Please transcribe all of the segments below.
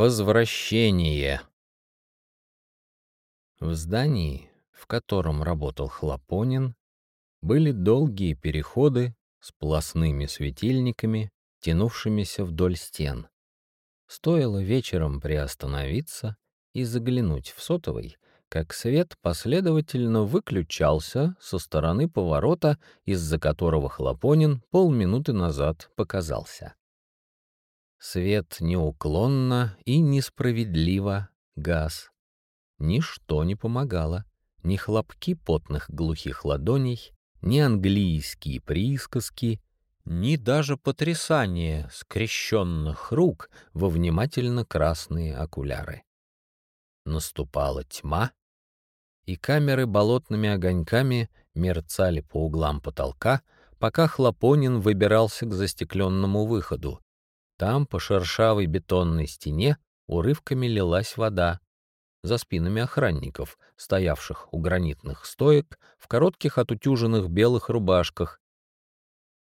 Возвращение. В здании, в котором работал Хлопонин, были долгие переходы с полосными светильниками, тянувшимися вдоль стен. Стоило вечером приостановиться и заглянуть в сотовый, как свет последовательно выключался со стороны поворота, из-за которого Хлопонин полминуты назад показался. Свет неуклонно и несправедливо газ. Ничто не помогало, ни хлопки потных глухих ладоней, ни английские присказки, ни даже потрясание скрещенных рук во внимательно красные окуляры. Наступала тьма, и камеры болотными огоньками мерцали по углам потолка, пока Хлопонин выбирался к застекленному выходу, там по шершавой бетонной стене урывками лилась вода. За спинами охранников, стоявших у гранитных стоек, в коротких отутюженных белых рубашках.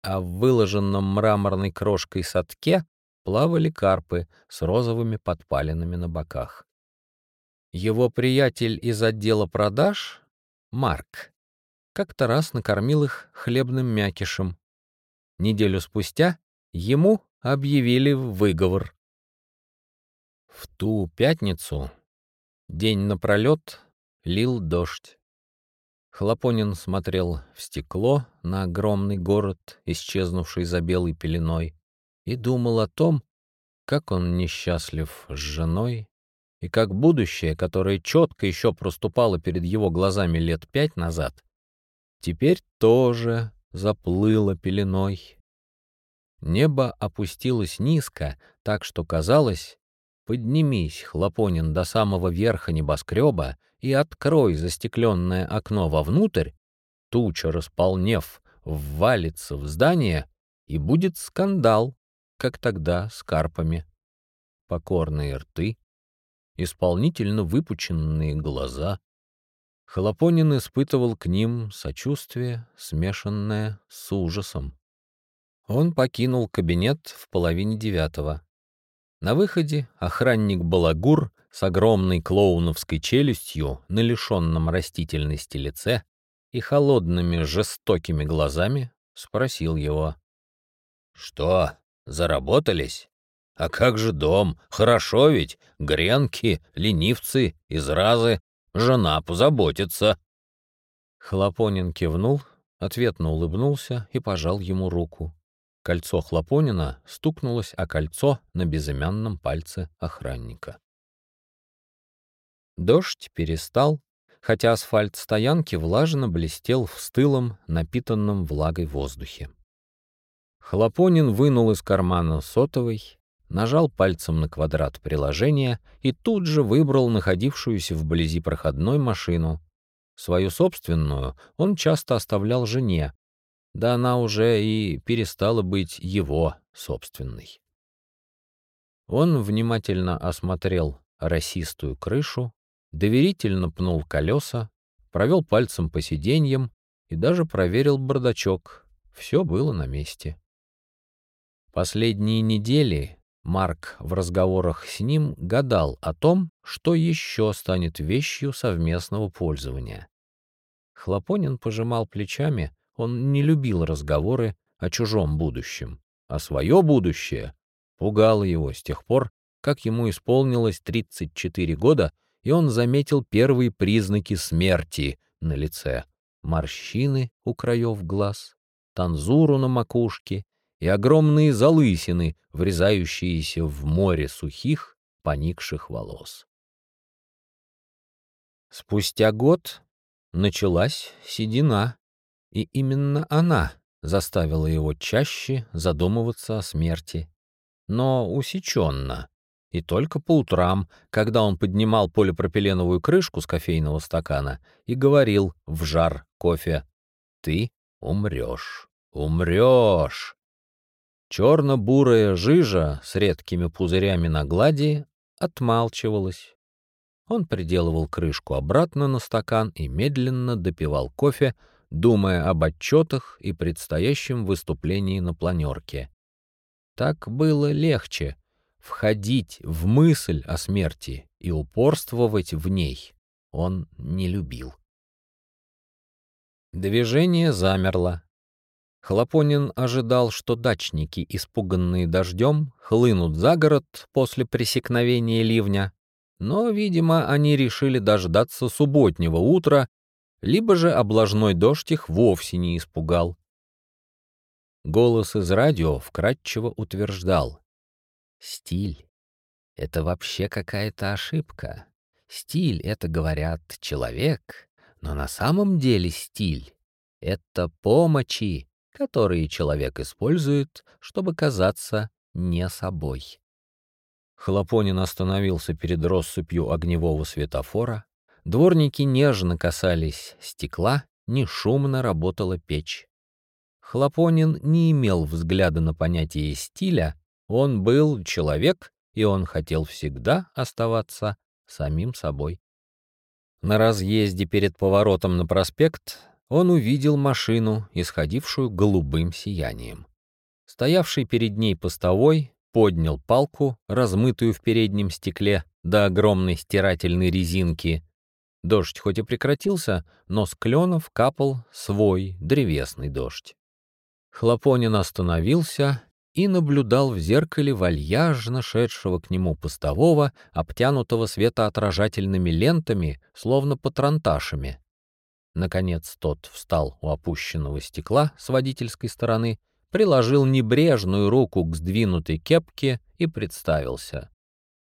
А в выложенном мраморной крошкой садке плавали карпы с розовыми подпалинами на боках. Его приятель из отдела продаж, Марк, как-то раз накормил их хлебным мякишем. Неделю спустя ему объявили выговор. В ту пятницу, день напролет, лил дождь. Хлопонин смотрел в стекло на огромный город, исчезнувший за белой пеленой, и думал о том, как он несчастлив с женой, и как будущее, которое четко еще проступало перед его глазами лет пять назад, теперь тоже заплыло пеленой. Небо опустилось низко, так что казалось, поднимись, Хлопонин, до самого верха небоскреба и открой застекленное окно вовнутрь, туча, располнев, ввалится в здание, и будет скандал, как тогда с карпами. Покорные рты, исполнительно выпученные глаза. Хлопонин испытывал к ним сочувствие, смешанное с ужасом. Он покинул кабинет в половине девятого. На выходе охранник Балагур с огромной клоуновской челюстью на лишенном растительности лице и холодными жестокими глазами спросил его. «Что, заработались? А как же дом? Хорошо ведь? Гренки, ленивцы, изразы. Жена позаботится». Хлопонин кивнул, ответно улыбнулся и пожал ему руку. Кольцо Хлопонина стукнулось о кольцо на безымянном пальце охранника. Дождь перестал, хотя асфальт стоянки влажно блестел в стылом, напитанном влагой воздухе. Хлопонин вынул из кармана сотовый, нажал пальцем на квадрат приложения и тут же выбрал находившуюся вблизи проходной машину. Свою собственную он часто оставлял жене, да она уже и перестала быть его собственной. Он внимательно осмотрел росистую крышу, доверительно пнул колеса, провел пальцем по сиденьям и даже проверил бардачок. Все было на месте. Последние недели Марк в разговорах с ним гадал о том, что еще станет вещью совместного пользования. Хлопонин пожимал плечами, он не любил разговоры о чужом будущем, а свое будущее пугало его с тех пор, как ему исполнилось 34 года, и он заметил первые признаки смерти на лице. Морщины у краев глаз, танзуру на макушке и огромные залысины, врезающиеся в море сухих, поникших волос. Спустя год началась седина, и именно она заставила его чаще задумываться о смерти. Но усеченно. И только по утрам, когда он поднимал полипропиленовую крышку с кофейного стакана и говорил в жар кофе «Ты умрешь, умрешь». Черно-бурая жижа с редкими пузырями на глади отмалчивалась. Он приделывал крышку обратно на стакан и медленно допивал кофе, думая об отчетах и предстоящем выступлении на планерке. Так было легче. входить в мысль о смерти и упорствовать в ней он не любил. Движение замерло. Хлопонин ожидал, что дачники, испуганные дождем, хлынут за город после пресекновения ливня, но, видимо, они решили дождаться субботнего утра, либо же облажной дождь их вовсе не испугал. Голос из радио вкратчиво утверждал. Стиль — это вообще какая-то ошибка. Стиль — это, говорят, человек, но на самом деле стиль — это помощи, которые человек использует, чтобы казаться не собой. Хлопонин остановился перед россыпью огневого светофора. Дворники нежно касались стекла, не шумно работала печь. Хлопонин не имел взгляда на понятие стиля, он был человек, и он хотел всегда оставаться самим собой. На разъезде перед поворотом на проспект он увидел машину, исходившую голубым сиянием. Стоявший перед ней постовой поднял палку, размытую в переднем стекле до огромной стирательной резинки. Дождь хоть и прекратился, но с кленов капал свой древесный дождь. Хлопонин остановился и наблюдал в зеркале вальяжно шедшего к нему постового, обтянутого светоотражательными лентами, словно патронташами. Наконец тот встал у опущенного стекла с водительской стороны, приложил небрежную руку к сдвинутой кепке и представился.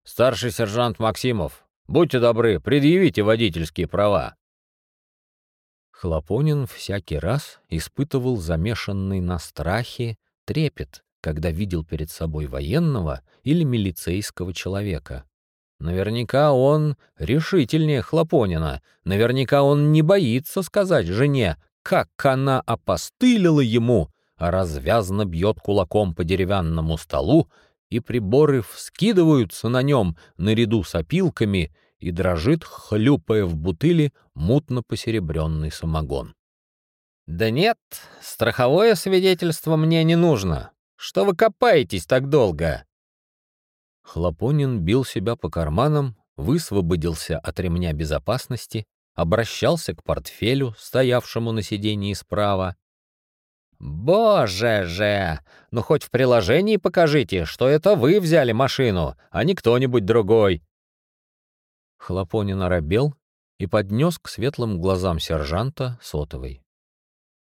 «Старший сержант Максимов, будьте добры, предъявите водительские права». Хлопонин всякий раз испытывал замешанный на страхе трепет, когда видел перед собой военного или милицейского человека. Наверняка он решительнее Хлопонина, наверняка он не боится сказать жене, как она опостылила ему, а развязно бьет кулаком по деревянному столу, и приборы вскидываются на нем наряду с опилками и дрожит, хлюпая в бутыли, мутно посеребренный самогон. «Да нет, страховое свидетельство мне не нужно. Что вы копаетесь так долго?» Хлопонин бил себя по карманам, высвободился от ремня безопасности, обращался к портфелю, стоявшему на сиденье справа. «Боже же! Ну хоть в приложении покажите, что это вы взяли машину, а не кто-нибудь другой!» Хлопонин оробел и поднес к светлым глазам сержанта сотовый.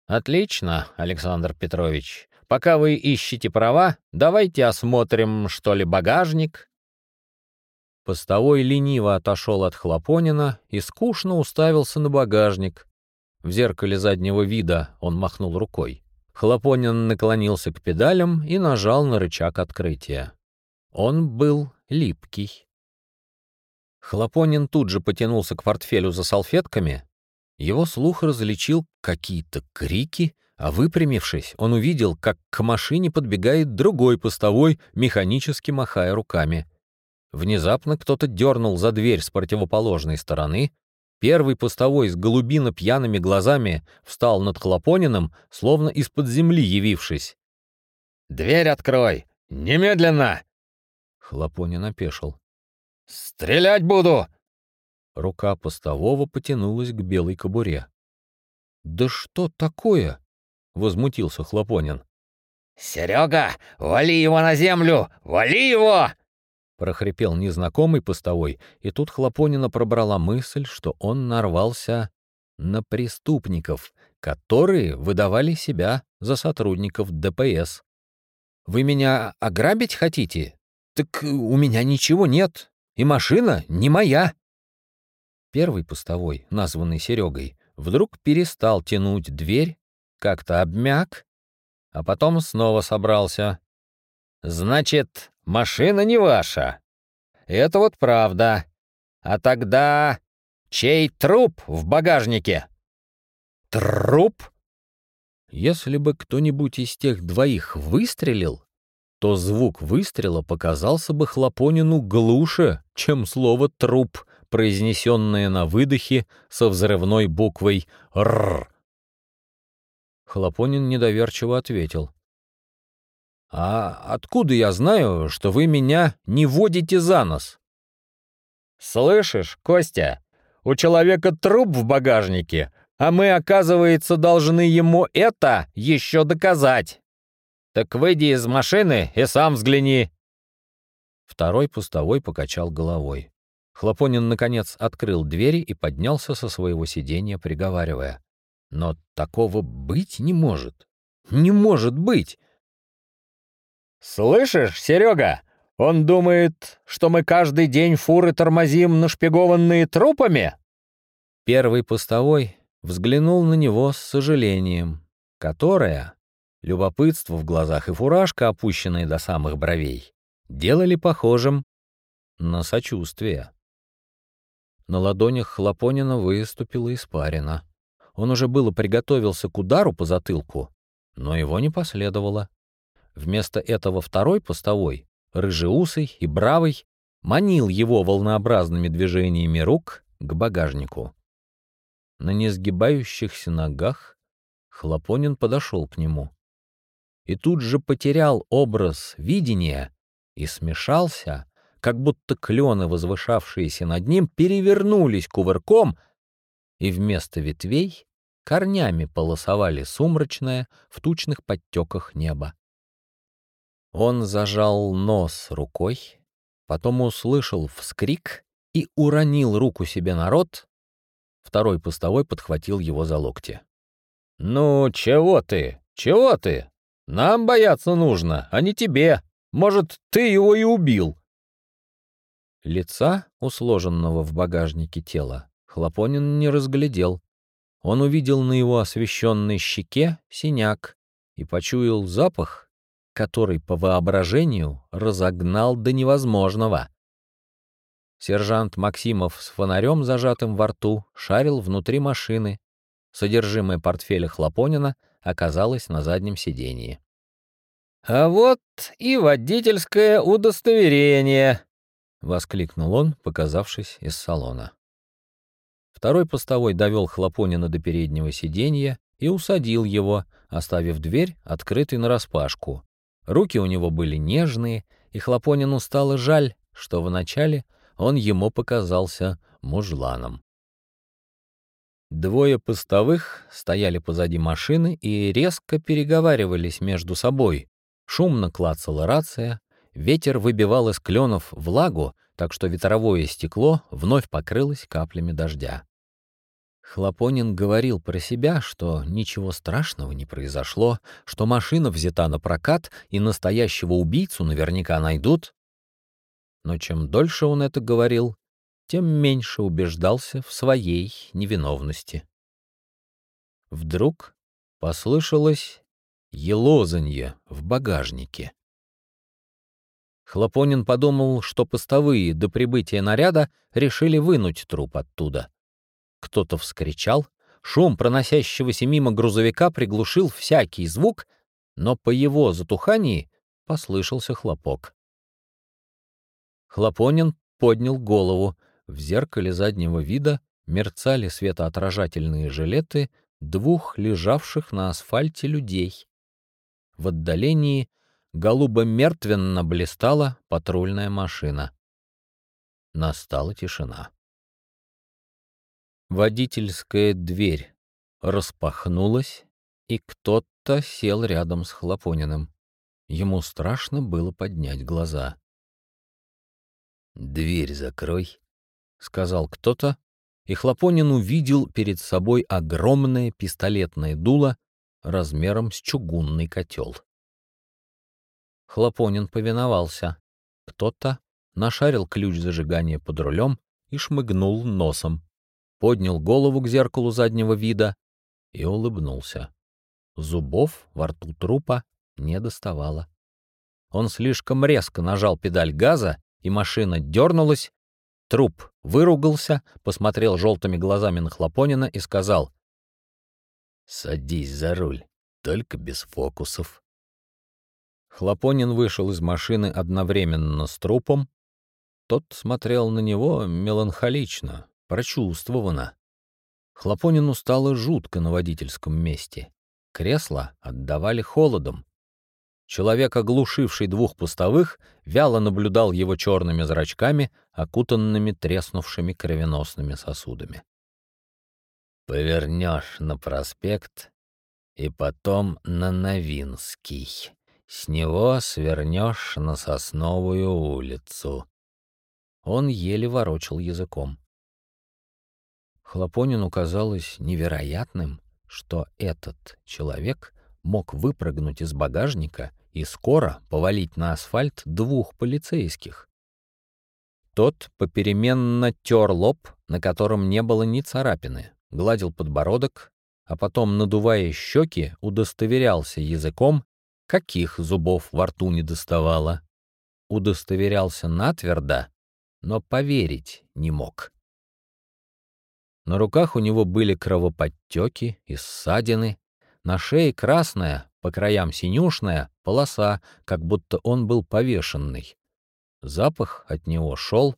«Отлично, Александр Петрович. Пока вы ищете права, давайте осмотрим, что ли, багажник». Постовой лениво отошел от Хлопонина и скучно уставился на багажник. В зеркале заднего вида он махнул рукой. Хлопонин наклонился к педалям и нажал на рычаг открытия. Он был липкий. Хлопонин тут же потянулся к портфелю за салфетками. Его слух различил какие-то крики — а выпрямившись, он увидел, как к машине подбегает другой постовой, механически махая руками. Внезапно кто-то дернул за дверь с противоположной стороны. Первый постовой с голубино пьяными глазами встал над Хлопониным, словно из-под земли явившись. «Дверь открой! Немедленно!» Хлопонин опешил. «Стрелять буду!» Рука постового потянулась к белой кобуре. «Да что такое?» возмутился Хлопонин. «Серега, вали его на землю! Вали его!» Прохрипел незнакомый постовой, и тут Хлопонина пробрала мысль, что он нарвался на преступников, которые выдавали себя за сотрудников ДПС. «Вы меня ограбить хотите? Так у меня ничего нет, и машина не моя!» Первый постовой, названный Серегой, вдруг перестал тянуть дверь как-то обмяк, а потом снова собрался. «Значит, машина не ваша. Это вот правда. А тогда чей труп в багажнике?» «Труп?» Если бы кто-нибудь из тех двоих выстрелил, то звук выстрела показался бы Хлопонину глуше, чем слово «труп», произнесенное на выдохе со взрывной буквой «р». Хлопонин недоверчиво ответил. «А откуда я знаю, что вы меня не водите за нос?» «Слышишь, Костя, у человека труп в багажнике, а мы, оказывается, должны ему это еще доказать. Так выйди из машины и сам взгляни». Второй пустовой покачал головой. Хлопонин, наконец, открыл двери и поднялся со своего сиденья, приговаривая. «Но такого быть не может! Не может быть!» «Слышишь, Серега, он думает, что мы каждый день фуры тормозим, нашпигованные трупами?» Первый постовой взглянул на него с сожалением, которое, любопытство в глазах и фуражка, опущенная до самых бровей, делали похожим на сочувствие. На ладонях Хлопонина выступила испарина. Он уже было приготовился к удару по затылку, но его не последовало. Вместо этого второй постовой, рыжеусый и бравый, манил его волнообразными движениями рук к багажнику. На несгибающихся ногах Хлопонин подошел к нему. И тут же потерял образ видения и смешался, как будто клены, возвышавшиеся над ним, перевернулись кувырком, и вместо ветвей корнями полосовали сумрачное в тучных подтеках небо. Он зажал нос рукой, потом услышал вскрик и уронил руку себе на рот. Второй постовой подхватил его за локти. «Ну, чего ты? Чего ты? Нам бояться нужно, а не тебе. Может, ты его и убил?» Лица, усложенного в багажнике тела, Хлопонин не разглядел. Он увидел на его освещенной щеке синяк и почуял запах, который по воображению разогнал до невозможного. Сержант Максимов с фонарем, зажатым во рту, шарил внутри машины. Содержимое портфеля Хлопонина оказалось на заднем сидении. «А вот и водительское удостоверение!» — воскликнул он, показавшись из салона. Второй постовой довел Хлопонина до переднего сиденья и усадил его, оставив дверь открытой нараспашку, Руки у него были нежные, и Хлопонину стало жаль, что вначале он ему показался мужланом. Двое постовых стояли позади машины и резко переговаривались между собой. Шумно клацала рация, ветер выбивал из кленов влагу, так что ветровое стекло вновь покрылось каплями дождя. Хлопонин говорил про себя, что ничего страшного не произошло, что машина взята на прокат и настоящего убийцу наверняка найдут. Но чем дольше он это говорил, тем меньше убеждался в своей невиновности. Вдруг послышалось елозанье в багажнике. Хлопонин подумал, что постовые до прибытия наряда решили вынуть труп оттуда — кто-то вскричал, шум проносящегося мимо грузовика приглушил всякий звук, но по его затухании послышался хлопок. Хлопонин поднял голову. В зеркале заднего вида мерцали светоотражательные жилеты двух лежавших на асфальте людей. В отдалении голубо-мертвенно блистала патрульная машина. Настала тишина. Водительская дверь распахнулась, и кто-то сел рядом с Хлопониным. Ему страшно было поднять глаза. «Дверь закрой», — сказал кто-то, и Хлопонин увидел перед собой огромное пистолетное дуло размером с чугунный котел. Хлопонин повиновался. Кто-то нашарил ключ зажигания под рулем и шмыгнул носом поднял голову к зеркалу заднего вида и улыбнулся. Зубов во рту трупа не доставало. Он слишком резко нажал педаль газа, и машина дернулась. Труп выругался, посмотрел желтыми глазами на Хлопонина и сказал «Садись за руль, только без фокусов». Хлопонин вышел из машины одновременно с трупом. Тот смотрел на него меланхолично, прочувствовано. Хлопонину стало жутко на водительском месте. Кресла отдавали холодом. Человек, оглушивший двух пустовых, вяло наблюдал его черными зрачками, окутанными треснувшими кровеносными сосудами. «Повернешь на проспект и потом на Новинский. С него свернешь на Сосновую улицу». Он еле ворочал языком. Хлопонину казалось невероятным, что этот человек мог выпрыгнуть из багажника и скоро повалить на асфальт двух полицейских. Тот попеременно тер лоб, на котором не было ни царапины, гладил подбородок, а потом, надувая щеки, удостоверялся языком, каких зубов во рту не доставало. Удостоверялся натвердо, но поверить не мог. На руках у него были кровоподтеки и ссадины, на шее красная, по краям синюшная полоса, как будто он был повешенный. Запах от него шел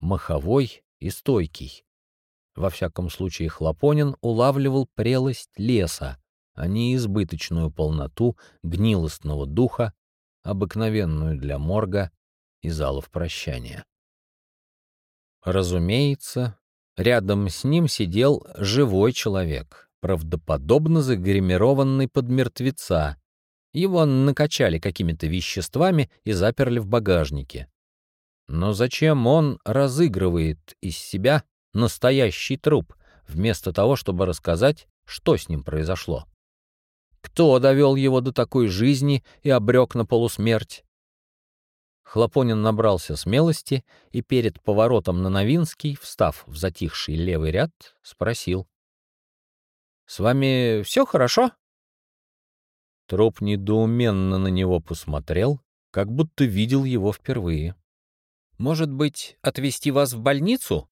маховой и стойкий. Во всяком случае, Хлопонин улавливал прелость леса, а не избыточную полноту гнилостного духа, обыкновенную для морга и залов прощания. Разумеется, рядом с ним сидел живой человек, правдоподобно загримированный под мертвеца. Его накачали какими-то веществами и заперли в багажнике. Но зачем он разыгрывает из себя настоящий труп, вместо того, чтобы рассказать, что с ним произошло? Кто довел его до такой жизни и обрек на полусмерть? Хлопонин набрался смелости и перед поворотом на Новинский, встав в затихший левый ряд, спросил. «С вами все хорошо?» Труп недоуменно на него посмотрел, как будто видел его впервые. «Может быть, отвезти вас в больницу?»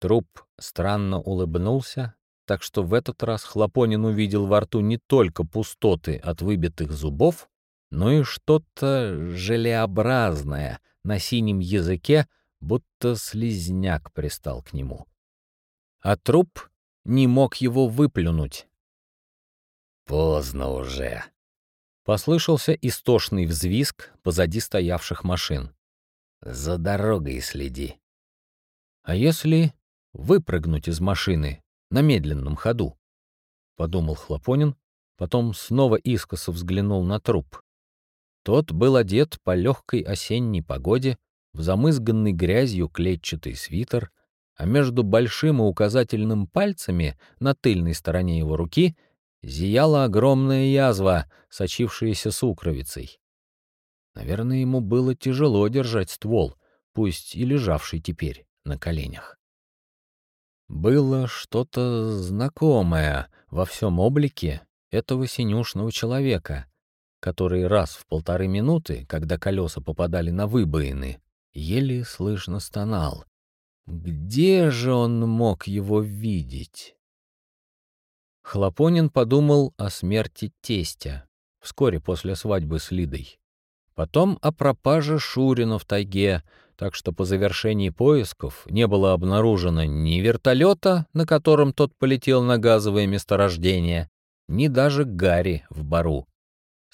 Труп странно улыбнулся, так что в этот раз Хлопонин увидел во рту не только пустоты от выбитых зубов, но и что-то желеобразное на синем языке, будто слизняк пристал к нему. А труп не мог его выплюнуть. «Поздно уже», — послышался истошный взвизг позади стоявших машин. «За дорогой следи». «А если выпрыгнуть из машины на медленном ходу?» — подумал Хлопонин, потом снова искоса взглянул на труп. Тот был одет по легкой осенней погоде в замызганный грязью клетчатый свитер, а между большим и указательным пальцами на тыльной стороне его руки зияла огромная язва, сочившаяся сукровицей. Наверное, ему было тяжело держать ствол, пусть и лежавший теперь на коленях. Было что-то знакомое во всем облике этого синюшного человека, который раз в полторы минуты, когда колеса попадали на выбоины, еле слышно стонал. Где же он мог его видеть? Хлопонин подумал о смерти тестя вскоре после свадьбы с Лидой. Потом о пропаже Шурина в тайге, так что по завершении поисков не было обнаружено ни вертолета, на котором тот полетел на газовое месторождение, ни даже Гарри в бару.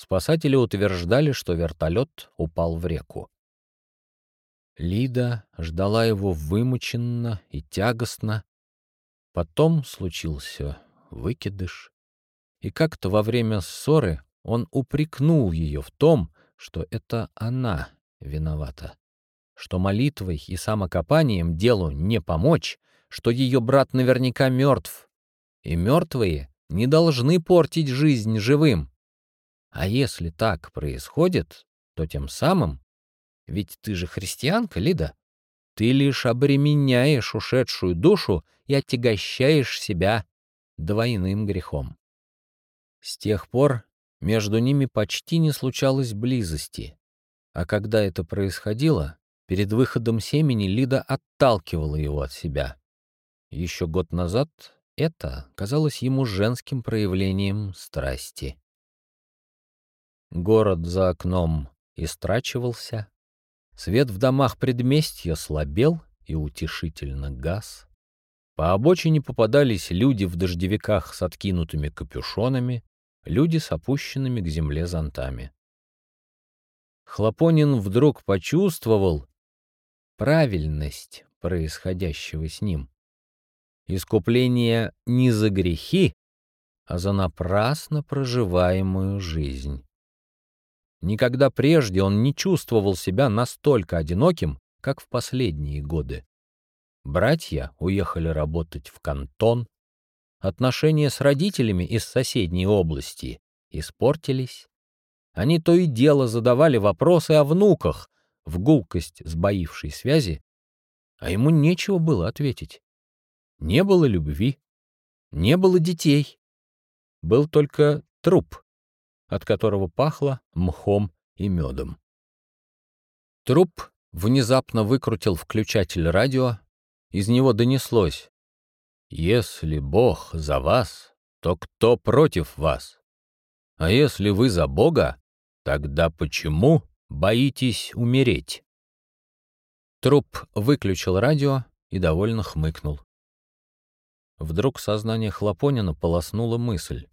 Спасатели утверждали, что вертолет упал в реку. Лида ждала его вымученно и тягостно. Потом случился выкидыш. И как-то во время ссоры он упрекнул ее в том, что это она виновата, что молитвой и самокопанием делу не помочь, что ее брат наверняка мертв, и мертвые не должны портить жизнь живым. А если так происходит, то тем самым, ведь ты же христианка, Лида, ты лишь обременяешь ушедшую душу и отягощаешь себя двойным грехом. С тех пор между ними почти не случалось близости, а когда это происходило, перед выходом семени Лида отталкивала его от себя. Еще год назад это казалось ему женским проявлением страсти. Город за окном истрачивался, свет в домах предместья слабел и утешительно гас. По обочине попадались люди в дождевиках с откинутыми капюшонами, люди с опущенными к земле зонтами. Хлопонин вдруг почувствовал правильность происходящего с ним. Искупление не за грехи, а за напрасно проживаемую жизнь. Никогда прежде он не чувствовал себя настолько одиноким, как в последние годы. Братья уехали работать в кантон, отношения с родителями из соседней области испортились. Они то и дело задавали вопросы о внуках, в гулкость сбоившей связи, а ему нечего было ответить. Не было любви, не было детей. Был только труп, от которого пахло мхом и медом. Труп внезапно выкрутил включатель радио, из него донеслось «Если Бог за вас, то кто против вас? А если вы за Бога, тогда почему боитесь умереть?» Труп выключил радио и довольно хмыкнул. Вдруг сознание Хлопонина полоснула мысль.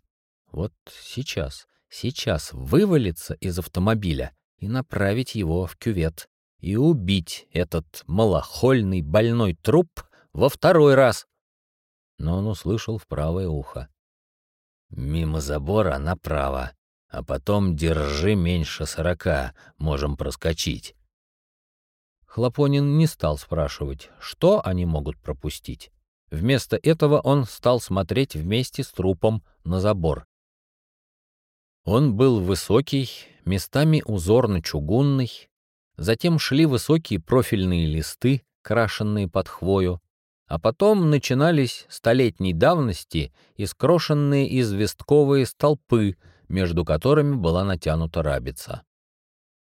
Вот сейчас, сейчас вывалиться из автомобиля и направить его в кювет и убить этот малохольный больной труп во второй раз. Но он услышал в правое ухо. «Мимо забора направо, а потом держи меньше сорока, можем проскочить». Хлопонин не стал спрашивать, что они могут пропустить. Вместо этого он стал смотреть вместе с трупом на забор. Он был высокий, местами узорно-чугунный, затем шли высокие профильные листы, крашенные под хвою, а потом начинались столетней давности искрошенные известковые столпы, между которыми была натянута рабица.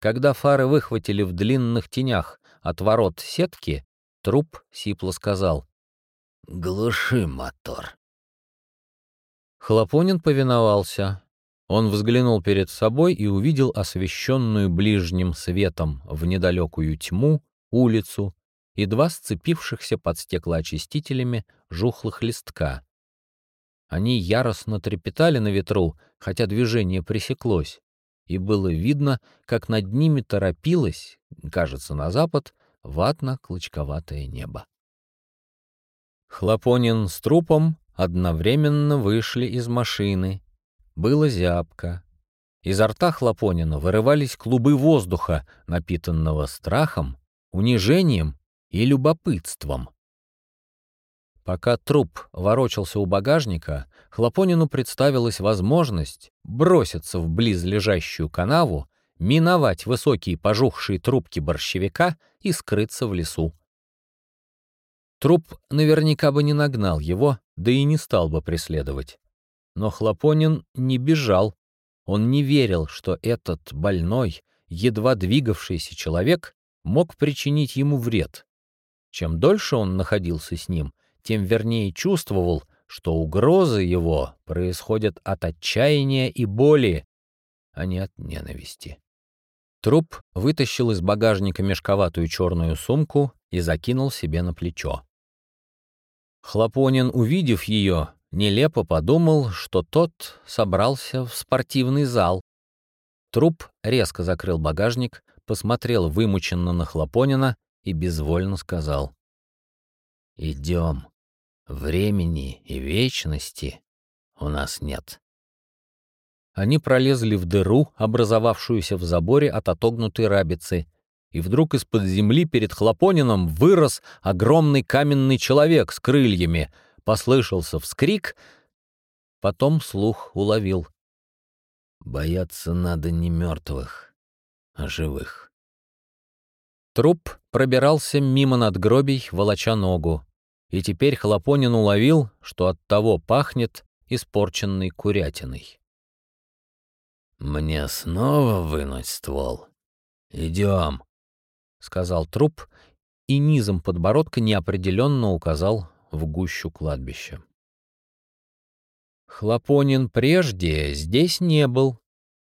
Когда фары выхватили в длинных тенях от ворот сетки, труп сипло сказал «Глуши мотор». Хлопонин повиновался, он взглянул перед собой и увидел освещенную ближним светом в недалекую тьму улицу и два сцепившихся под стеклоочистителями жухлых листка. Они яростно трепетали на ветру, хотя движение пресеклось, и было видно, как над ними торопилось, кажется, на запад, ватно-клочковатое небо. Хлопонин с трупом одновременно вышли из машины было зябко. Изо рта Хлопонина вырывались клубы воздуха, напитанного страхом, унижением и любопытством. Пока труп ворочался у багажника, Хлопонину представилась возможность броситься в близлежащую канаву, миновать высокие пожухшие трубки борщевика и скрыться в лесу. Труп наверняка бы не нагнал его, да и не стал бы преследовать. Но Хлопонин не бежал. Он не верил, что этот больной, едва двигавшийся человек мог причинить ему вред. Чем дольше он находился с ним, тем вернее чувствовал, что угрозы его происходят от отчаяния и боли, а не от ненависти. Труп вытащил из багажника мешковатую черную сумку и закинул себе на плечо. Хлопонин, увидев ее, нелепо подумал, что тот собрался в спортивный зал. Труп резко закрыл багажник, посмотрел вымученно на Хлопонина и безвольно сказал. «Идем. Времени и вечности у нас нет». Они пролезли в дыру, образовавшуюся в заборе от отогнутой рабицы, и вдруг из-под земли перед Хлопонином вырос огромный каменный человек с крыльями — послышался вскрик, потом слух уловил. Бояться надо не мертвых, а живых. Труп пробирался мимо надгробий, волоча ногу, и теперь Хлопонин уловил, что от того пахнет испорченной курятиной. «Мне снова вынуть ствол? Идем», — сказал труп и низом подбородка неопределенно указал в гущу кладбища. Хлопонин прежде здесь не был,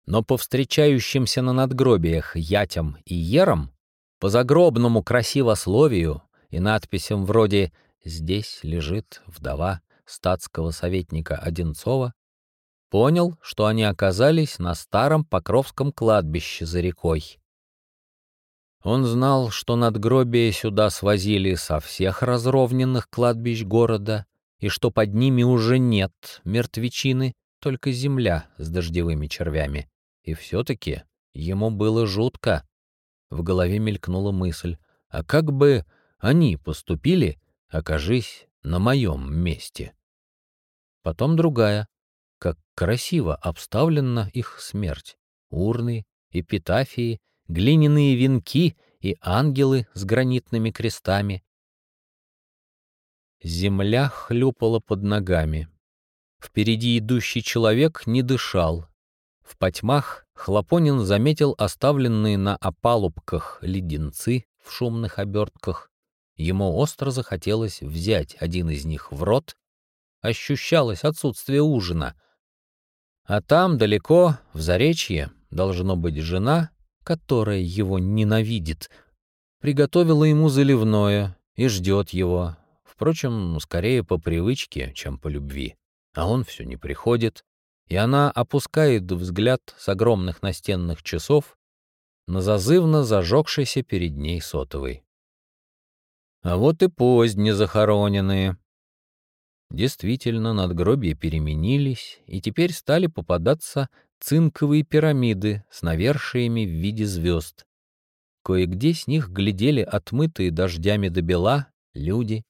но по встречающимся на надгробиях ятям и ерам, по загробному красивословию и надписям вроде «Здесь лежит вдова статского советника Одинцова», понял, что они оказались на старом Покровском кладбище за рекой, Он знал, что надгробия сюда свозили со всех разровненных кладбищ города, и что под ними уже нет мертвечины, только земля с дождевыми червями. И все-таки ему было жутко. В голове мелькнула мысль, а как бы они поступили, окажись на моем месте? Потом другая, как красиво обставлена их смерть. Урны, эпитафии, глиняные венки и ангелы с гранитными крестами. Земля хлюпала под ногами. Впереди идущий человек не дышал. В потьмах Хлопонин заметил оставленные на опалубках леденцы в шумных обертках. Ему остро захотелось взять один из них в рот. Ощущалось отсутствие ужина. А там, далеко, в Заречье, должно быть жена, которая его ненавидит, приготовила ему заливное и ждет его, впрочем, скорее по привычке, чем по любви. А он все не приходит, и она опускает взгляд с огромных настенных часов на зазывно зажегшийся перед ней сотовый. А вот и поздние захороненные. Действительно, надгробия переменились, и теперь стали попадаться цинковые пирамиды с навершиями в виде звезд. Кое-где с них глядели отмытые дождями до бела люди,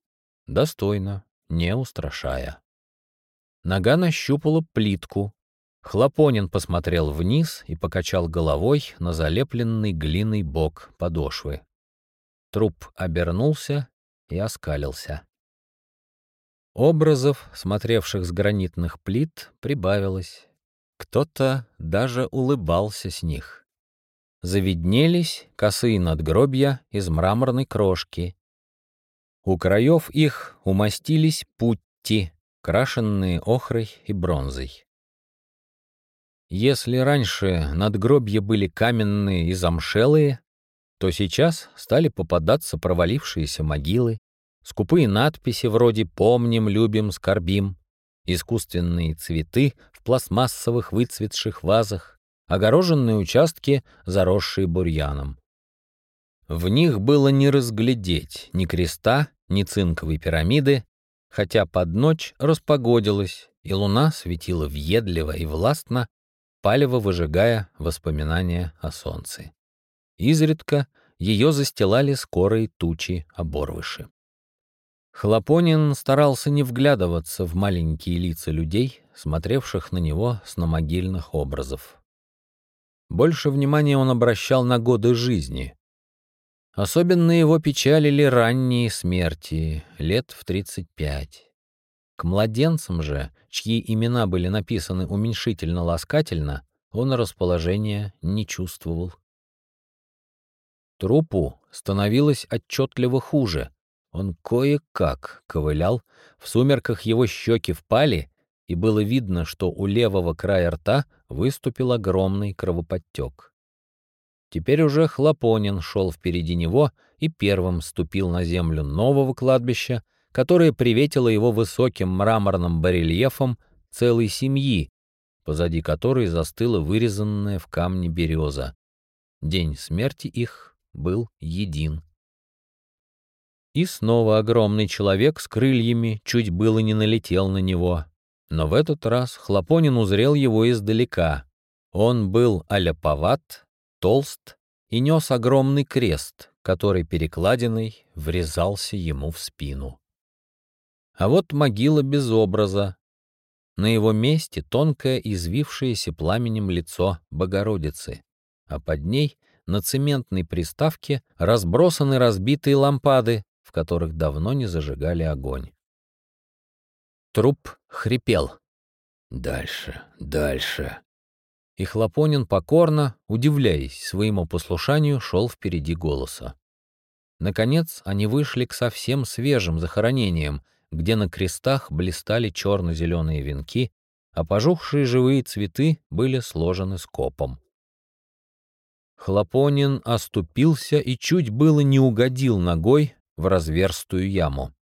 достойно, не устрашая. Нога нащупала плитку. Хлопонин посмотрел вниз и покачал головой на залепленный глиной бок подошвы. Труп обернулся и оскалился. Образов, смотревших с гранитных плит, прибавилось. Кто-то даже улыбался с них. Завиднелись косые надгробья из мраморной крошки. У краев их умастились путти, крашенные охрой и бронзой. Если раньше надгробья были каменные и замшелые, то сейчас стали попадаться провалившиеся могилы, скупые надписи вроде «Помним, любим, скорбим», искусственные цветы пластмассовых выцветших вазах, огороженные участки, заросшие бурьяном. В них было не разглядеть ни креста, ни цинковой пирамиды, хотя под ночь распогодилось, и луна светила въедливо и властно, палево выжигая воспоминания о солнце. Изредка ее застилали скорые тучи оборвыши. Хлопонин старался не вглядываться в маленькие лица людей, смотревших на него с намогильных образов. Больше внимания он обращал на годы жизни. Особенно его печалили ранние смерти, лет в 35. К младенцам же, чьи имена были написаны уменьшительно-ласкательно, он расположения не чувствовал. Трупу становилось отчетливо хуже, он кое-как ковылял, в сумерках его щеки впали, и было видно, что у левого края рта выступил огромный кровоподтек. Теперь уже Хлопонин шел впереди него и первым ступил на землю нового кладбища, которое приветило его высоким мраморным барельефом целой семьи, позади которой застыла вырезанная в камне береза. День смерти их был един. И снова огромный человек с крыльями чуть было не налетел на него. Но в этот раз Хлопонин узрел его издалека. Он был аляповат, толст и нес огромный крест, который перекладиной врезался ему в спину. А вот могила без образа. На его месте тонкое извившееся пламенем лицо Богородицы, а под ней на цементной приставке разбросаны разбитые лампады, которых давно не зажигали огонь. Труп хрипел. «Дальше, дальше». И Хлопонин покорно, удивляясь своему послушанию, шел впереди голоса. Наконец они вышли к совсем свежим захоронениям, где на крестах блистали черно-зеленые венки, а пожухшие живые цветы были сложены скопом. Хлопонин оступился и чуть было не угодил ногой в разверстую яму.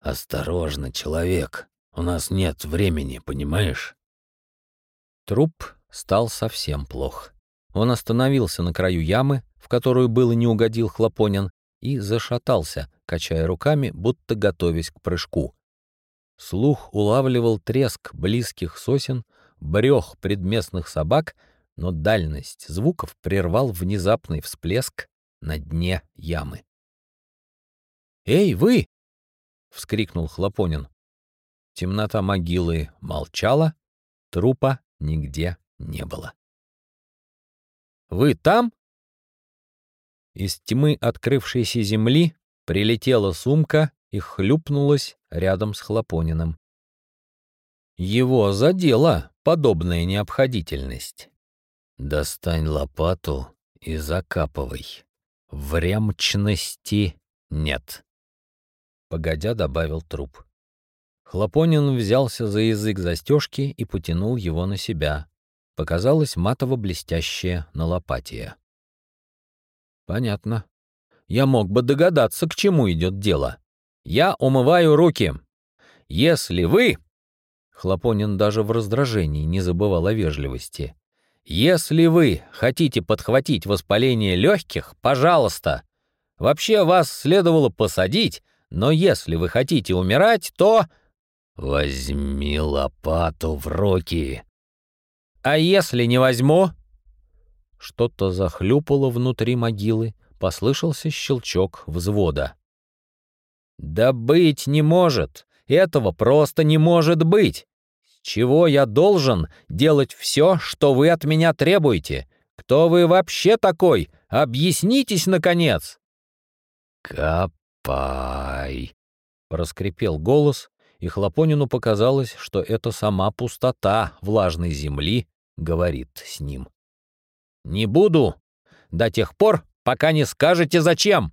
«Осторожно, человек, у нас нет времени, понимаешь?» Труп стал совсем плох. Он остановился на краю ямы, в которую было не угодил Хлопонин, и зашатался, качая руками, будто готовясь к прыжку. Слух улавливал треск близких сосен, брех предместных собак, но дальность звуков прервал внезапный всплеск на дне ямы. «Эй, вы!» — вскрикнул Хлопонин. Темнота могилы молчала, трупа нигде не было. «Вы там?» Из тьмы открывшейся земли прилетела сумка и хлюпнулась рядом с Хлопониным. Его задела подобная необходительность. «Достань лопату и закапывай. Времчности нет», — погодя добавил труп. Хлопонин взялся за язык застежки и потянул его на себя. Показалось матово-блестящее на лопатия. Понятно. Я мог бы догадаться, к чему идет дело. Я умываю руки. Если вы... Хлопонин даже в раздражении не забывал о вежливости. Если вы хотите подхватить воспаление легких, пожалуйста. Вообще вас следовало посадить, но если вы хотите умирать, то... Возьми лопату в руки. А если не возьму? Что-то захлюпало внутри могилы, послышался щелчок взвода. «Да быть не может! Этого просто не может быть! С чего я должен делать все, что вы от меня требуете? Кто вы вообще такой? Объяснитесь, наконец!» «Копай!» — проскрипел голос, и Хлопонину показалось, что это сама пустота влажной земли говорит с ним. Не буду до тех пор, пока не скажете зачем.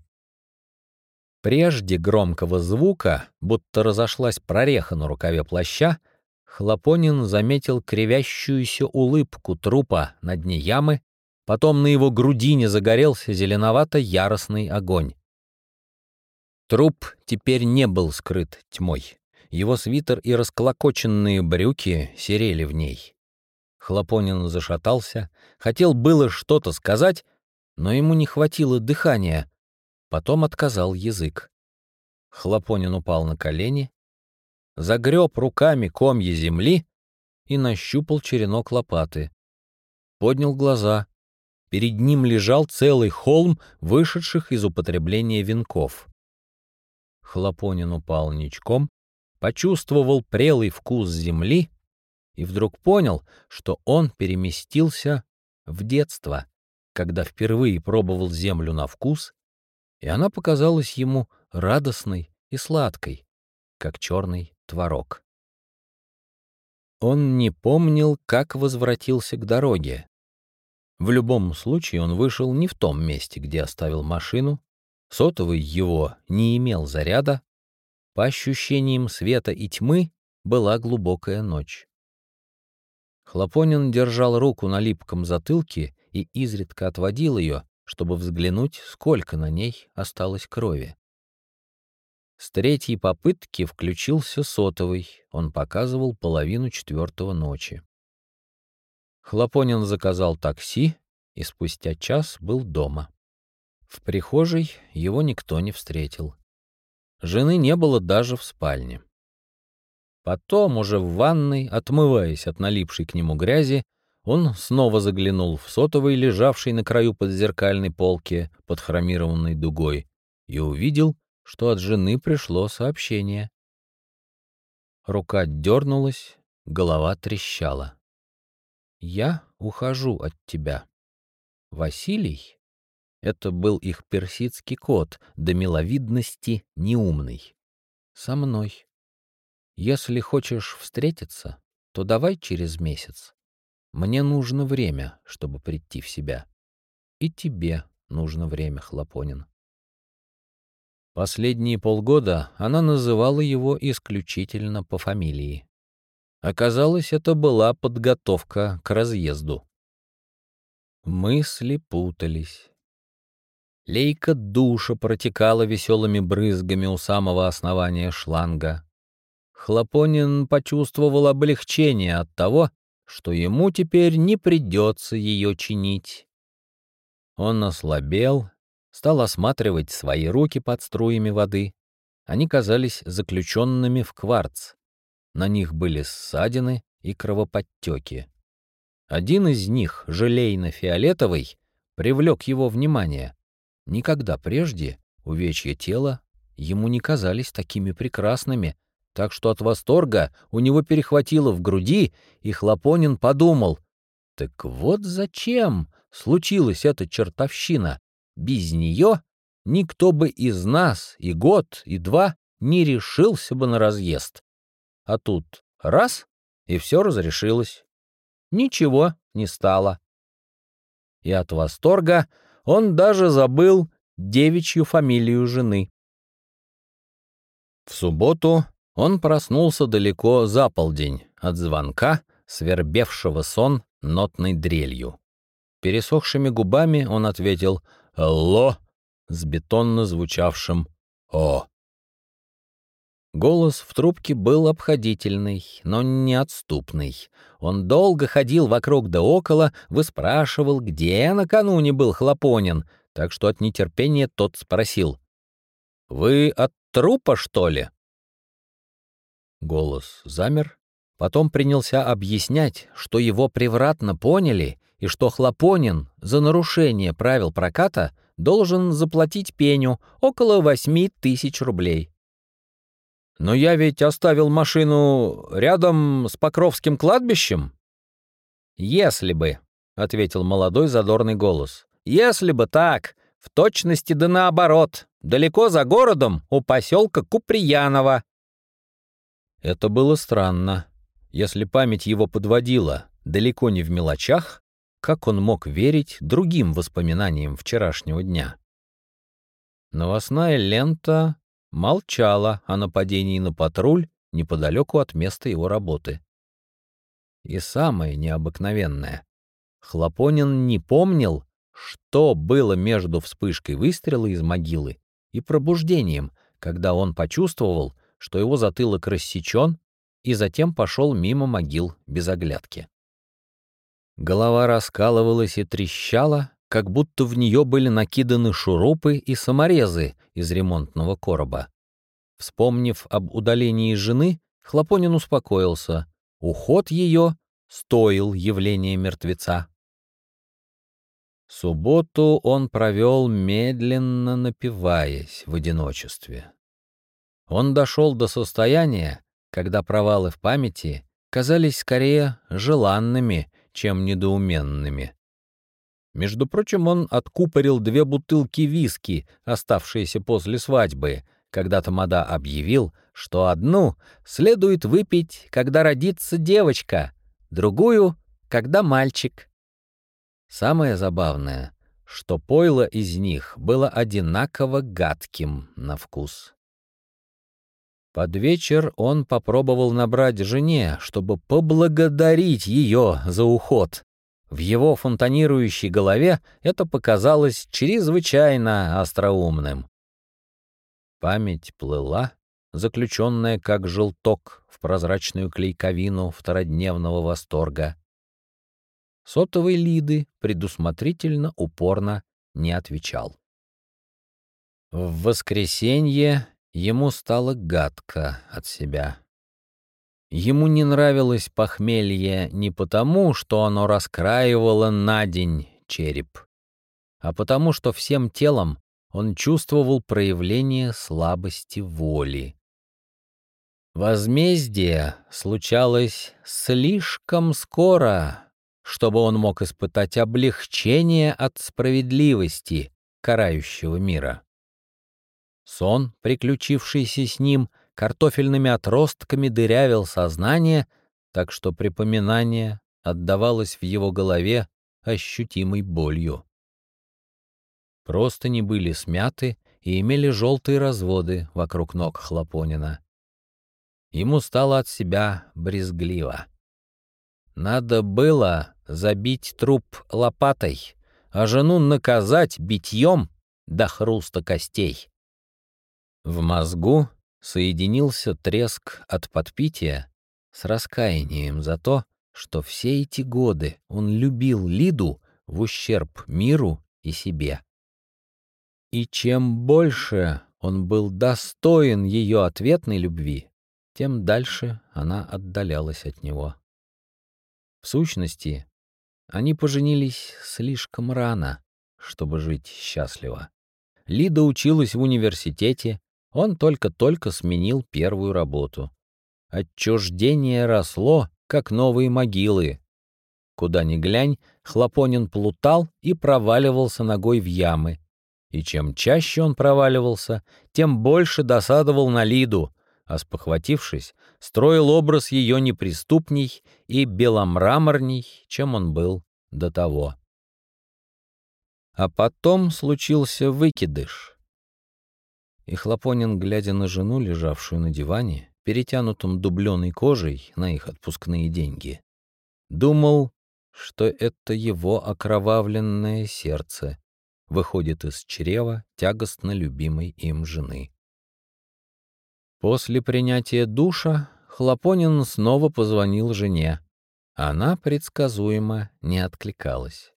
Прежде громкого звука, будто разошлась прореха на рукаве плаща, Хлопонин заметил кривящуюся улыбку трупа на дне ямы, потом на его грудине загорелся зеленовато-яростный огонь. Труп теперь не был скрыт тьмой. Его свитер и расклокоченные брюки серели в ней. Хлопонин зашатался, хотел было что-то сказать, но ему не хватило дыхания. Потом отказал язык. Хлопонин упал на колени, загреб руками комья земли и нащупал черенок лопаты. Поднял глаза. Перед ним лежал целый холм вышедших из употребления венков. Хлопонин упал ничком, почувствовал прелый вкус земли и вдруг понял, что он переместился в детство, когда впервые пробовал землю на вкус, и она показалась ему радостной и сладкой, как черный творог. Он не помнил, как возвратился к дороге. В любом случае он вышел не в том месте, где оставил машину, сотовый его не имел заряда, по ощущениям света и тьмы была глубокая ночь. Хлопонин держал руку на липком затылке и изредка отводил ее, чтобы взглянуть, сколько на ней осталось крови. С третьей попытки включился сотовый, он показывал половину четвертого ночи. Хлопонин заказал такси и спустя час был дома. В прихожей его никто не встретил. Жены не было даже в спальне. Потом, уже в ванной, отмываясь от налипшей к нему грязи, он снова заглянул в сотовый, лежавший на краю подзеркальной полки под хромированной дугой, и увидел, что от жены пришло сообщение. Рука дернулась, голова трещала. «Я ухожу от тебя. Василий?» Это был их персидский кот, до миловидности неумный. «Со мной. Если хочешь встретиться, то давай через месяц. Мне нужно время, чтобы прийти в себя. И тебе нужно время, Хлопонин. Последние полгода она называла его исключительно по фамилии. Оказалось, это была подготовка к разъезду. Мысли путались. Лейка душа протекала веселыми брызгами у самого основания шланга. Хлопонин почувствовал облегчение от того, что ему теперь не придется ее чинить. Он ослабел, стал осматривать свои руки под струями воды. Они казались заключенными в кварц. На них были ссадины и кровоподтеки. Один из них, желейно-фиолетовый, привлек его внимание. Никогда прежде увечья тела ему не казались такими прекрасными, так что от восторга у него перехватило в груди, и Хлопонин подумал, так вот зачем случилась эта чертовщина. Без нее никто бы из нас и год, и два не решился бы на разъезд. А тут раз — и все разрешилось. Ничего не стало. И от восторга он даже забыл девичью фамилию жены. В субботу он проснулся далеко за полдень от звонка, свербевшего сон нотной дрелью. Пересохшими губами он ответил «Алло» с бетонно звучавшим «О». Голос в трубке был обходительный, но неотступный. Он долго ходил вокруг да около, выспрашивал, где накануне был Хлопонин, так что от нетерпения тот спросил. «Вы от трупа, что ли?» Голос замер, потом принялся объяснять, что его превратно поняли и что Хлопонин за нарушение правил проката должен заплатить пеню около восьми тысяч рублей. «Но я ведь оставил машину рядом с Покровским кладбищем?» «Если бы», — ответил молодой задорный голос, — «если бы так, в точности да наоборот, далеко за городом у поселка Куприяново». Это было странно. Если память его подводила далеко не в мелочах, как он мог верить другим воспоминаниям вчерашнего дня? Новостная лента молчала о нападении на патруль неподалеку от места его работы. И самое необыкновенное. Хлопонин не помнил, что было между вспышкой выстрела из могилы и пробуждением, когда он почувствовал, что его затылок рассечен, и затем пошел мимо могил без оглядки. Голова раскалывалась и трещала, как будто в нее были накиданы шурупы и саморезы из ремонтного короба. Вспомнив об удалении жены, Хлопонин успокоился. Уход ее стоил явления мертвеца. Субботу он провел медленно напиваясь в одиночестве. Он дошел до состояния, когда провалы в памяти казались скорее желанными, чем недоуменными. Между прочим, он откупорил две бутылки виски, оставшиеся после свадьбы, когда Тамада объявил, что одну следует выпить, когда родится девочка, другую — когда мальчик. Самое забавное, что пойло из них было одинаково гадким на вкус. Под вечер он попробовал набрать жене, чтобы поблагодарить ее за уход. В его фонтанирующей голове это показалось чрезвычайно остроумным. Память плыла, заключенная как желток в прозрачную клейковину втородневного восторга. Сотовый Лиды предусмотрительно упорно не отвечал. В воскресенье Ему стало гадко от себя. Ему не нравилось похмелье не потому, что оно раскраивало на день череп, а потому, что всем телом он чувствовал проявление слабости воли. Возмездие случалось слишком скоро, чтобы он мог испытать облегчение от справедливости карающего мира. Сон, приключившийся с ним, картофельными отростками дырявил сознание, так что припоминание отдавалось в его голове ощутимой болью. Просто не были смяты и имели желтые разводы вокруг ног Хлопонина. Ему стало от себя брезгливо. Надо было забить труп лопатой, а жену наказать битьем до хруста костей. В мозгу соединился треск от подпития с раскаянием за то, что все эти годы он любил Лиду в ущерб миру и себе. И чем больше он был достоин ее ответной любви, тем дальше она отдалялась от него. В сущности, они поженились слишком рано, чтобы жить счастливо. Лида училась в университете, он только-только сменил первую работу. Отчуждение росло, как новые могилы. Куда ни глянь, Хлопонин плутал и проваливался ногой в ямы. И чем чаще он проваливался, тем больше досадовал на Лиду, а спохватившись, строил образ ее неприступней и беломраморней, чем он был до того. А потом случился выкидыш. И Хлопонин, глядя на жену, лежавшую на диване, перетянутом дубленой кожей на их отпускные деньги, думал, что это его окровавленное сердце выходит из чрева тягостно любимой им жены. После принятия душа Хлопонин снова позвонил жене. Она предсказуемо не откликалась.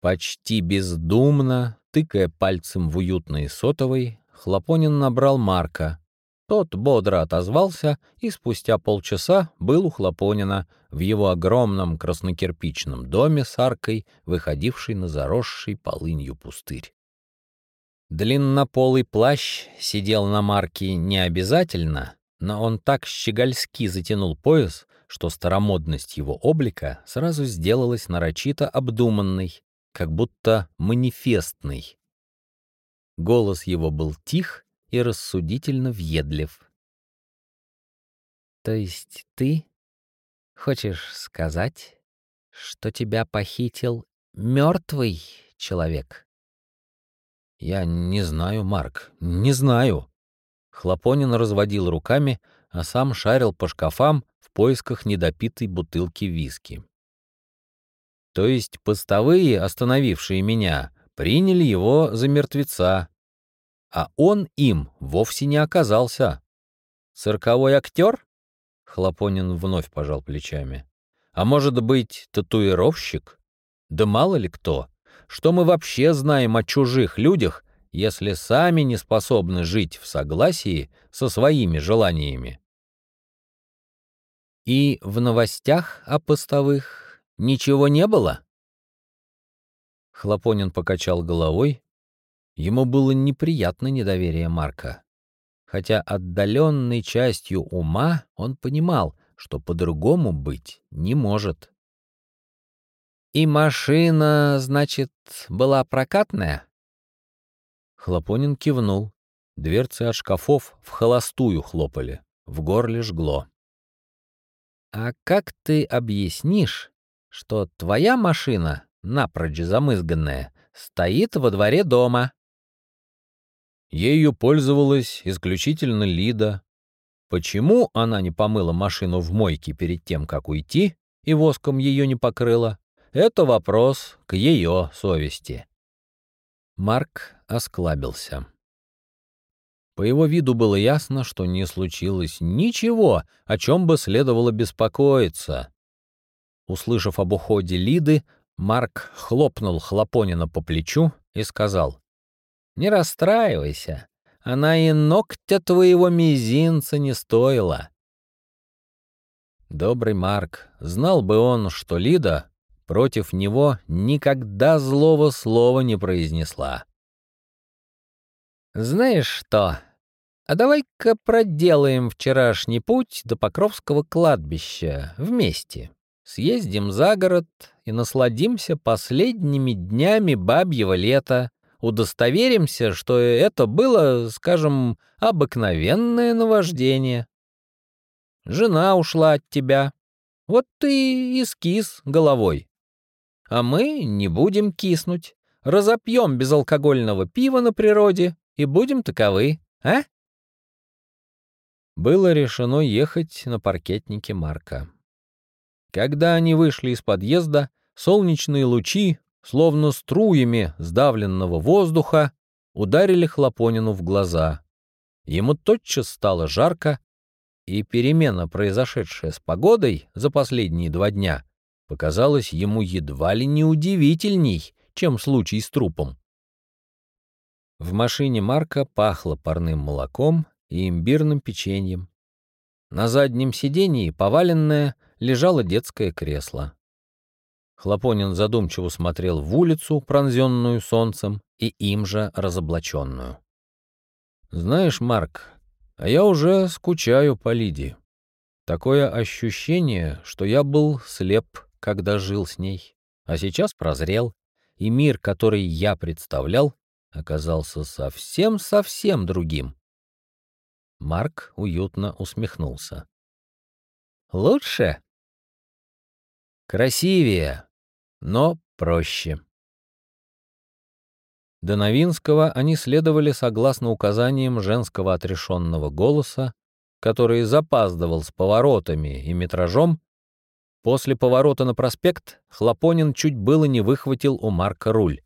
Почти бездумно, тыкая пальцем в уютный сотовый, Хлопонин набрал Марка, тот бодро отозвался и спустя полчаса был у Хлопонина в его огромном краснокирпичном доме с аркой, выходившей на заросший полынью пустырь. Длиннополый плащ сидел на Марке не обязательно, но он так щегольски затянул пояс, что старомодность его облика сразу сделалась нарочито обдуманной, как будто манифестной. Голос его был тих и рассудительно въедлив. «То есть ты хочешь сказать, что тебя похитил мертвый человек?» «Я не знаю, Марк, не знаю». Хлопонин разводил руками, а сам шарил по шкафам в поисках недопитой бутылки виски. То есть постовые, остановившие меня, приняли его за мертвеца, а он им вовсе не оказался. Цирковой актер? Хлопонин вновь пожал плечами. А может быть, татуировщик? Да мало ли кто. Что мы вообще знаем о чужих людях, если сами не способны жить в согласии со своими желаниями? И в новостях о постовых ничего не было? Хлопонин покачал головой, Ему было неприятно недоверие Марка. Хотя отдаленной частью ума он понимал, что по-другому быть не может. «И машина, значит, была прокатная?» Хлопонин кивнул. Дверцы от шкафов в холостую хлопали, в горле жгло. «А как ты объяснишь, что твоя машина, напрочь замызганная, стоит во дворе дома?» Ею пользовалась исключительно Лида. Почему она не помыла машину в мойке перед тем, как уйти, и воском ее не покрыла, это вопрос к ее совести. Марк осклабился. По его виду было ясно, что не случилось ничего, о чем бы следовало беспокоиться. Услышав об уходе Лиды, Марк хлопнул Хлопонина по плечу и сказал, не расстраивайся, она и ногтя твоего мизинца не стоила. Добрый Марк, знал бы он, что Лида против него никогда злого слова не произнесла. «Знаешь что, а давай-ка проделаем вчерашний путь до Покровского кладбища вместе. Съездим за город и насладимся последними днями бабьего лета, удостоверимся, что это было, скажем, обыкновенное наваждение. Жена ушла от тебя. Вот ты и скис головой. А мы не будем киснуть. Разопьем безалкогольного пива на природе и будем таковы, а? Было решено ехать на паркетнике Марка. Когда они вышли из подъезда, солнечные лучи словно струями сдавленного воздуха, ударили Хлопонину в глаза. Ему тотчас стало жарко, и перемена, произошедшая с погодой за последние два дня, показалась ему едва ли не удивительней, чем случай с трупом. В машине Марка пахло парным молоком и имбирным печеньем. На заднем сидении, поваленное, лежало детское кресло. Хлопонин задумчиво смотрел в улицу, пронзенную солнцем, и им же разоблаченную. «Знаешь, Марк, а я уже скучаю по Лиде. Такое ощущение, что я был слеп, когда жил с ней, а сейчас прозрел, и мир, который я представлял, оказался совсем-совсем другим. Марк уютно усмехнулся. «Лучше?» «Красивее, но проще». До Новинского они следовали согласно указаниям женского отрешенного голоса, который запаздывал с поворотами и метражом. После поворота на проспект Хлопонин чуть было не выхватил у Марка руль.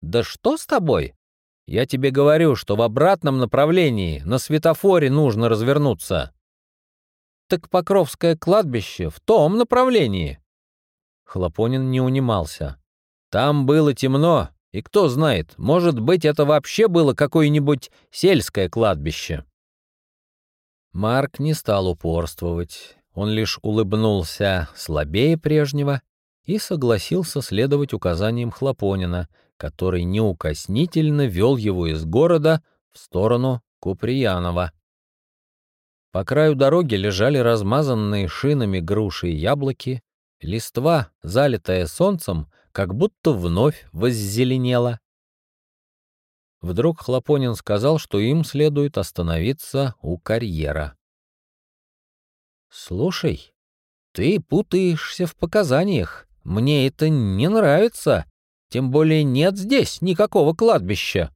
«Да что с тобой? Я тебе говорю, что в обратном направлении, на светофоре нужно развернуться». «Так Покровское кладбище в том направлении». Хлопонин не унимался. «Там было темно, и кто знает, может быть, это вообще было какое-нибудь сельское кладбище». Марк не стал упорствовать. Он лишь улыбнулся слабее прежнего и согласился следовать указаниям Хлопонина, который неукоснительно вел его из города в сторону Куприянова. По краю дороги лежали размазанные шинами груши и яблоки, листва, залитая солнцем, как будто вновь воззеленела. Вдруг Хлопонин сказал, что им следует остановиться у карьера. «Слушай, ты путаешься в показаниях. Мне это не нравится», тем более нет здесь никакого кладбища.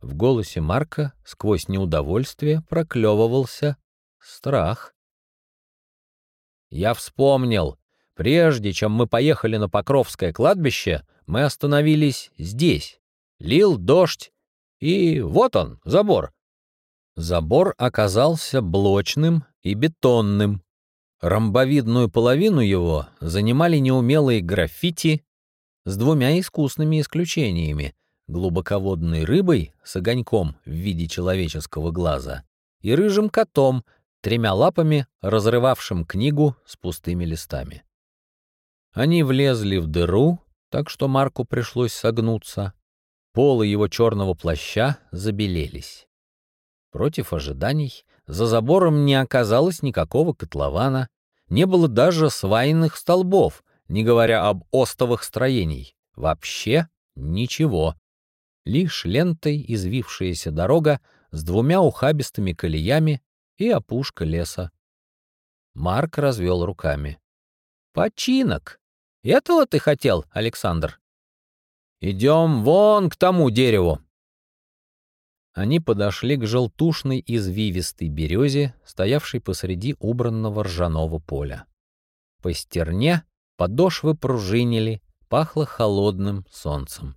В голосе Марка сквозь неудовольствие проклевывался страх. Я вспомнил. Прежде чем мы поехали на Покровское кладбище, мы остановились здесь. Лил дождь, и вот он, забор. Забор оказался блочным и бетонным. Ромбовидную половину его занимали неумелые граффити с двумя искусными исключениями — глубоководной рыбой с огоньком в виде человеческого глаза и рыжим котом, тремя лапами, разрывавшим книгу с пустыми листами. Они влезли в дыру, так что Марку пришлось согнуться. Полы его черного плаща забелелись. Против ожиданий за забором не оказалось никакого котлована, не было даже свайных столбов, не говоря об остовых строений. Вообще ничего. Лишь лентой извившаяся дорога с двумя ухабистыми колеями и опушка леса. Марк развел руками. «Починок! Этого ты хотел, Александр? Идем вон к тому дереву!» Они подошли к желтушной извивистой березе, стоявшей посреди убранного ржаного поля. По стерне Подошвы пружинили, пахло холодным солнцем.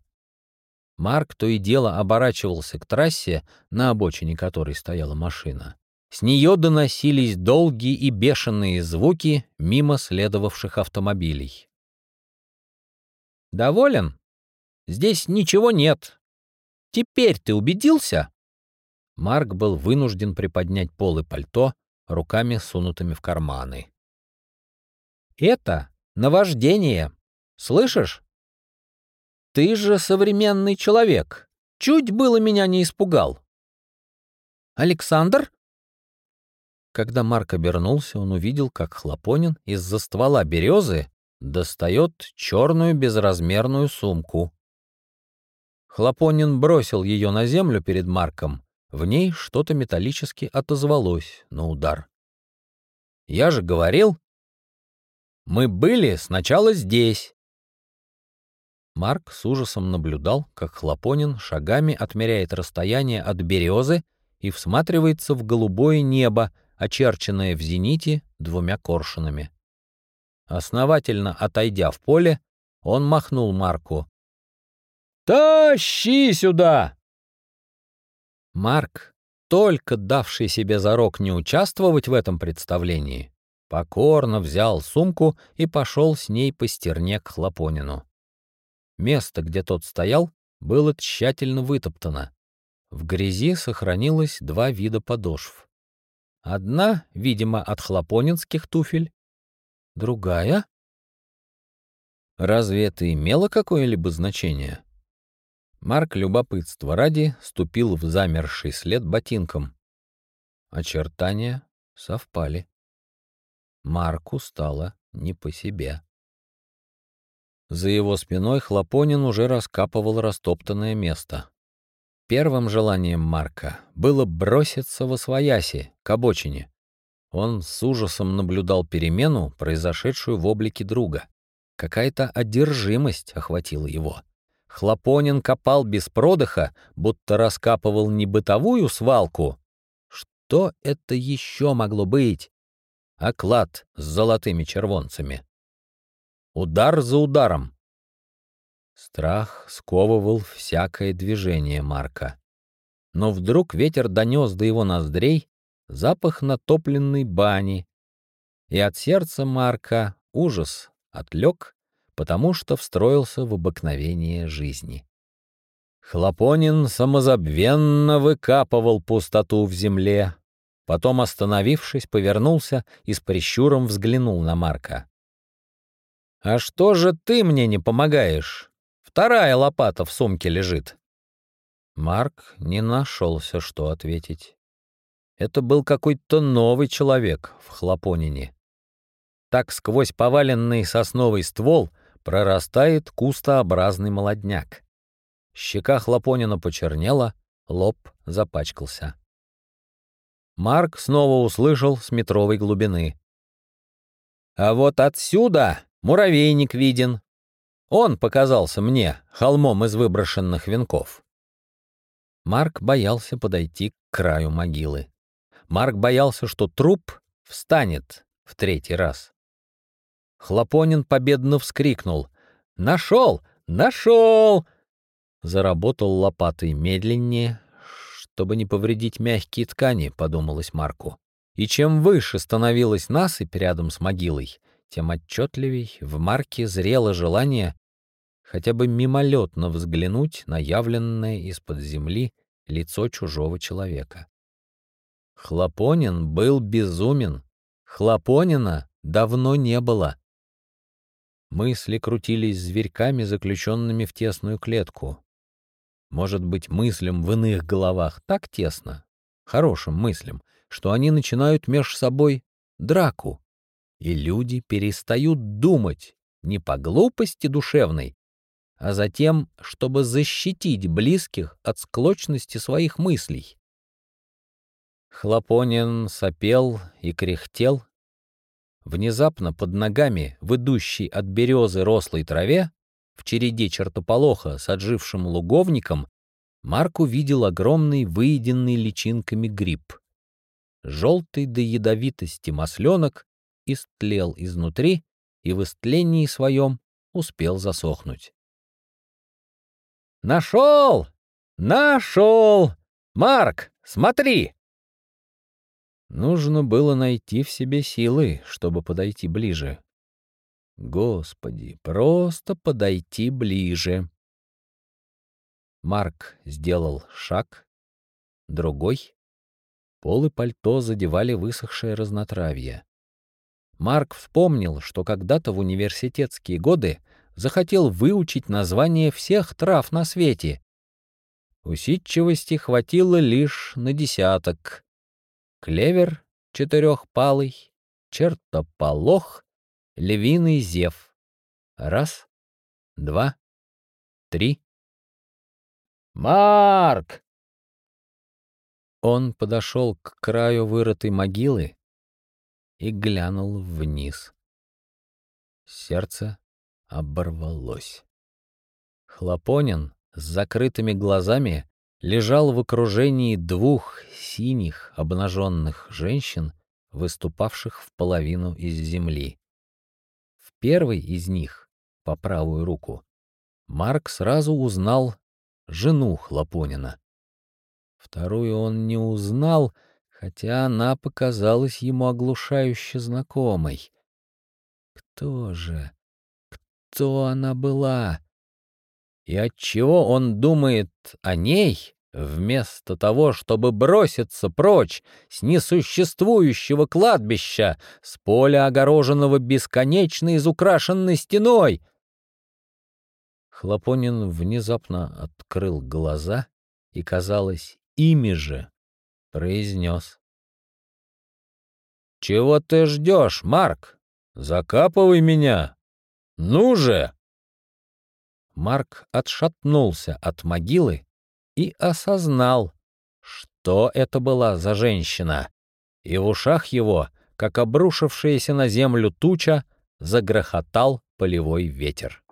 Марк то и дело оборачивался к трассе, на обочине которой стояла машина. С нее доносились долгие и бешеные звуки мимо следовавших автомобилей. «Доволен? Здесь ничего нет. Теперь ты убедился?» Марк был вынужден приподнять полы пальто руками сунутыми в карманы. «Это наваждение. Слышишь? Ты же современный человек. Чуть было меня не испугал. Александр? Когда Марк обернулся, он увидел, как Хлопонин из-за ствола березы достает черную безразмерную сумку. Хлопонин бросил ее на землю перед Марком. В ней что-то металлически отозвалось на удар. «Я же говорил, мы были сначала здесь». Марк с ужасом наблюдал, как Хлопонин шагами отмеряет расстояние от березы и всматривается в голубое небо, очерченное в зените двумя коршунами. Основательно отойдя в поле, он махнул Марку. «Тащи сюда!» Марк, только давший себе зарок не участвовать в этом представлении, покорно взял сумку и пошел с ней по стерне к Хлопонину. Место, где тот стоял, было тщательно вытоптано. В грязи сохранилось два вида подошв. Одна, видимо, от хлопонинских туфель, другая... Разве это имело какое-либо значение? Марк любопытства ради ступил в замерший след ботинком. Очертания совпали. Марку стало не по себе. За его спиной Хлопонин уже раскапывал растоптанное место. Первым желанием Марка было броситься во свояси, к обочине. Он с ужасом наблюдал перемену, произошедшую в облике друга. Какая-то одержимость охватила его. Хлопонин копал без продыха, будто раскапывал не бытовую свалку. Что это еще могло быть? Оклад с золотыми червонцами. Удар за ударом. Страх сковывал всякое движение Марка. Но вдруг ветер донес до его ноздрей запах натопленной бани, и от сердца Марка ужас отлег, потому что встроился в обыкновение жизни. Хлопонин самозабвенно выкапывал пустоту в земле, потом, остановившись, повернулся и с прищуром взглянул на Марка. «А что же ты мне не помогаешь? Вторая лопата в сумке лежит». Марк не нашелся, что ответить. Это был какой-то новый человек в Хлопонине. Так сквозь поваленный сосновый ствол прорастает кустообразный молодняк. Щека Хлопонина почернела, лоб запачкался. Марк снова услышал с метровой глубины. «А вот отсюда Муравейник виден. Он показался мне холмом из выброшенных венков. Марк боялся подойти к краю могилы. Марк боялся, что труп встанет в третий раз. Хлопонин победно вскрикнул. «Нашел! Нашел!» Заработал лопатой медленнее, чтобы не повредить мягкие ткани, подумалось Марку. И чем выше становилась насыпь рядом с могилой, тем отчетливей в Марке зрело желание хотя бы мимолетно взглянуть на явленное из-под земли лицо чужого человека. Хлопонин был безумен. Хлопонина давно не было. Мысли крутились зверьками, заключенными в тесную клетку. Может быть, мыслям в иных головах так тесно, хорошим мыслям, что они начинают меж собой драку, и люди перестают думать не по глупости душевной, а затем, чтобы защитить близких от склочности своих мыслей. Хлопонин сопел и кряхтел. Внезапно под ногами, в от березы рослой траве, в череде чертополоха с отжившим луговником, Марк увидел огромный выеденный личинками гриб. Желтый до ядовитости масленок истлел изнутри и в истлении своем успел засохнуть. «Нашел! Нашел! Марк, смотри!» Нужно было найти в себе силы, чтобы подойти ближе. Господи, просто подойти ближе. Марк сделал шаг, другой. Полы пальто задевали высохшее разнотравье. Марк вспомнил, что когда-то в университетские годы захотел выучить название всех трав на свете. Усидчивости хватило лишь на десяток. Клевер четырехпалый, чертополох, львиный зев. Раз, два, три. «Марк!» Он подошел к краю вырытой могилы, и глянул вниз. Сердце оборвалось. Хлопонин с закрытыми глазами лежал в окружении двух синих обнаженных женщин, выступавших в половину из земли. В первой из них, по правую руку, Марк сразу узнал жену Хлопонина. Вторую он не узнал, хотя она показалась ему оглушающе знакомой. Кто же? Кто она была? И отчего он думает о ней, вместо того, чтобы броситься прочь с несуществующего кладбища, с поля, огороженного бесконечно изукрашенной стеной? Хлопонин внезапно открыл глаза и, казалось, ими же произнес. «Чего ты ждешь, Марк? Закапывай меня! Ну же!» Марк отшатнулся от могилы и осознал, что это была за женщина, и в ушах его, как обрушившаяся на землю туча, загрохотал полевой ветер.